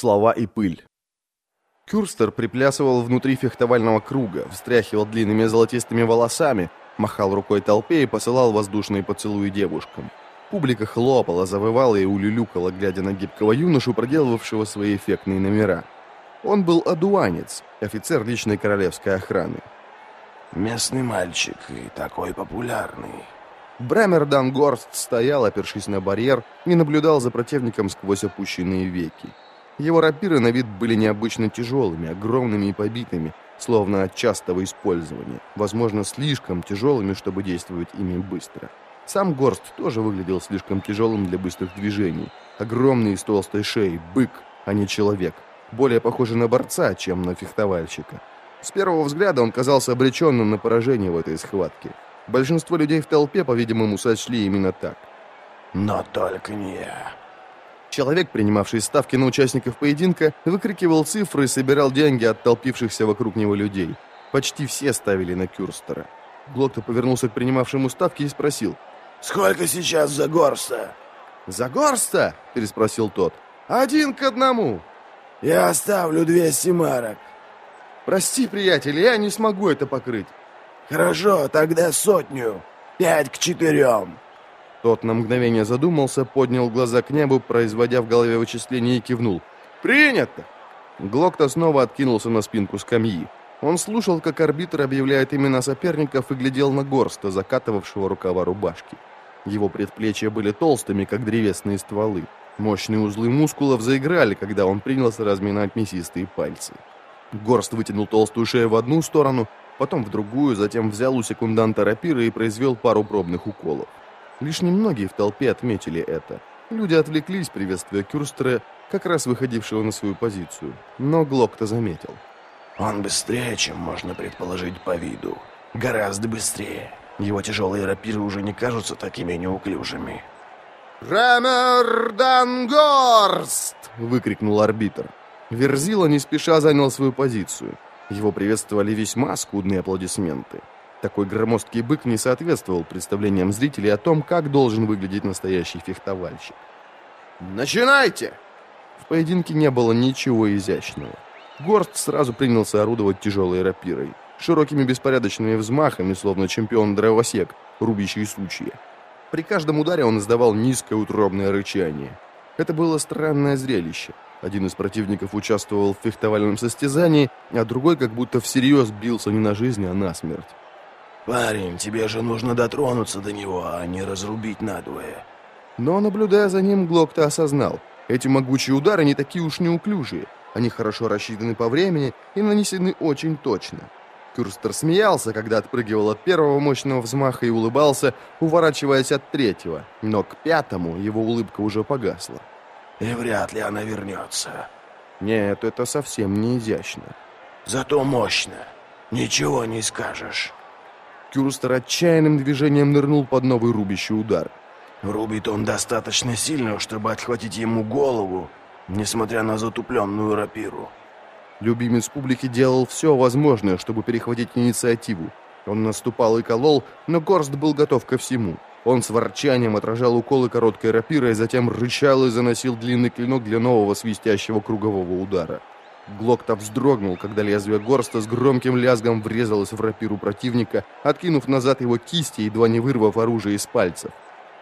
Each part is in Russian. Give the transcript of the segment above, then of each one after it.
Слова и пыль. Кюрстер приплясывал внутри фехтовального круга, встряхивал длинными золотистыми волосами, махал рукой толпе и посылал воздушные поцелуи девушкам. Публика хлопала, завывала и улюлюкала, глядя на гибкого юношу, проделывавшего свои эффектные номера. Он был одуанец, офицер личной королевской охраны. «Местный мальчик и такой популярный». Брамер Дангорст стоял, опершись на барьер, и наблюдал за противником сквозь опущенные веки. Его рапиры на вид были необычно тяжелыми, огромными и побитыми, словно от частого использования, возможно, слишком тяжелыми, чтобы действовать ими быстро. Сам Горст тоже выглядел слишком тяжелым для быстрых движений. Огромный с толстой шеей, бык, а не человек. Более похожий на борца, чем на фехтовальщика. С первого взгляда он казался обреченным на поражение в этой схватке. Большинство людей в толпе, по-видимому, сочли именно так. «Но только не я». Человек, принимавший ставки на участников поединка, выкрикивал цифры и собирал деньги от толпившихся вокруг него людей. Почти все ставили на Кюрстера. Глокта повернулся к принимавшему ставки и спросил. «Сколько сейчас за горста?» «За горста?» – переспросил тот. «Один к одному». «Я оставлю двести марок». «Прости, приятель, я не смогу это покрыть». «Хорошо, тогда сотню. Пять к четырем». Тот на мгновение задумался, поднял глаза к небу, производя в голове вычисления и кивнул. «Принято!» Глокта снова откинулся на спинку скамьи. Он слушал, как арбитр объявляет имена соперников и глядел на горста, закатывавшего рукава рубашки. Его предплечья были толстыми, как древесные стволы. Мощные узлы мускулов заиграли, когда он принялся разминать мясистые пальцы. Горст вытянул толстую шею в одну сторону, потом в другую, затем взял у секунданта рапиры и произвел пару пробных уколов. Лишь немногие в толпе отметили это. Люди отвлеклись, приветствуя Кюрстера, как раз выходившего на свою позицию. Но Глокта заметил. «Он быстрее, чем можно предположить по виду. Гораздо быстрее. Его тяжелые рапиры уже не кажутся такими неуклюжими». «Ремер Дангорст!» — выкрикнул арбитр. Верзила не спеша занял свою позицию. Его приветствовали весьма скудные аплодисменты. Такой громоздкий бык не соответствовал представлениям зрителей о том, как должен выглядеть настоящий фехтовальщик. «Начинайте!» В поединке не было ничего изящного. Горст сразу принялся орудовать тяжелой рапирой, широкими беспорядочными взмахами, словно чемпион-дровосек, рубящий сучья. При каждом ударе он издавал низкое утробное рычание. Это было странное зрелище. Один из противников участвовал в фехтовальном состязании, а другой как будто всерьез бился не на жизнь, а на смерть. «Парень, тебе же нужно дотронуться до него, а не разрубить надвое». Но, наблюдая за ним, Глокта осознал, эти могучие удары не такие уж неуклюжие. Они хорошо рассчитаны по времени и нанесены очень точно. Кюрстер смеялся, когда отпрыгивал от первого мощного взмаха и улыбался, уворачиваясь от третьего. Но к пятому его улыбка уже погасла. «И вряд ли она вернется». «Нет, это совсем не изящно». «Зато мощно. Ничего не скажешь». Кюрстер отчаянным движением нырнул под новый рубящий удар. Рубит он достаточно сильно, чтобы отхватить ему голову, несмотря на затупленную рапиру. Любимец публики делал все возможное, чтобы перехватить инициативу. Он наступал и колол, но Горст был готов ко всему. Он с ворчанием отражал уколы короткой рапирой, затем рычал и заносил длинный клинок для нового свистящего кругового удара. Глокта вздрогнул, когда лезвие горста с громким лязгом врезалось в рапиру противника, откинув назад его кисти, едва не вырвав оружие из пальцев.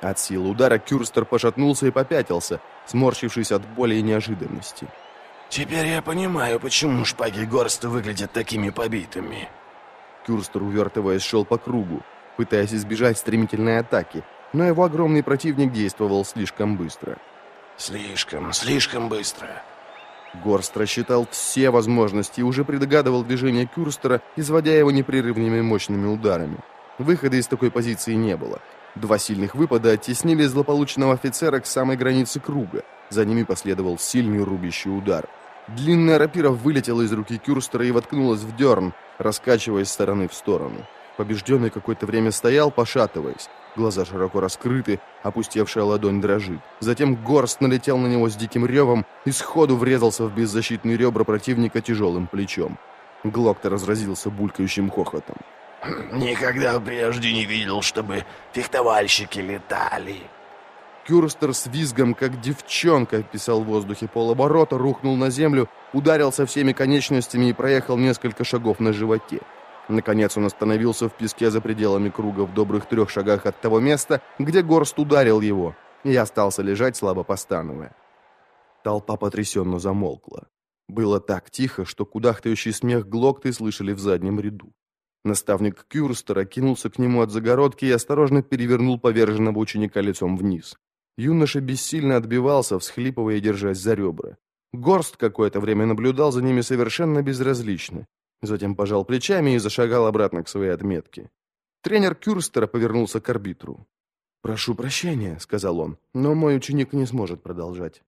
От силы удара Кюрстер пошатнулся и попятился, сморщившись от боли и неожиданности. «Теперь я понимаю, почему шпаги горста выглядят такими побитыми». Кюрстер, увертываясь, шел по кругу, пытаясь избежать стремительной атаки, но его огромный противник действовал слишком быстро. «Слишком, слишком быстро». Горст рассчитал все возможности и уже предугадывал движение Кюрстера, изводя его непрерывными мощными ударами. Выхода из такой позиции не было. Два сильных выпада оттеснили злополучного офицера к самой границе круга. За ними последовал сильный рубящий удар. Длинная рапира вылетела из руки Кюрстера и воткнулась в дерн, раскачиваясь стороны в сторону. Побежденный какое-то время стоял, пошатываясь. Глаза широко раскрыты, опустевшая ладонь дрожит. Затем Горст налетел на него с диким ревом и сходу врезался в беззащитные ребра противника тяжелым плечом. Глокта разразился булькающим хохотом. «Никогда прежде не видел, чтобы фехтовальщики летали». Кюрстер с визгом, как девчонка, писал в воздухе полоборота, рухнул на землю, ударился всеми конечностями и проехал несколько шагов на животе. Наконец он остановился в песке за пределами круга в добрых трех шагах от того места, где Горст ударил его, и остался лежать, слабо постановая. Толпа потрясенно замолкла. Было так тихо, что кудахтающий смех Глокты слышали в заднем ряду. Наставник Кюрстера кинулся к нему от загородки и осторожно перевернул поверженного ученика лицом вниз. Юноша бессильно отбивался, всхлипывая и держась за ребра. Горст какое-то время наблюдал за ними совершенно безразлично. Затем пожал плечами и зашагал обратно к своей отметке. Тренер Кюрстера повернулся к арбитру. «Прошу прощения», — сказал он, — «но мой ученик не сможет продолжать.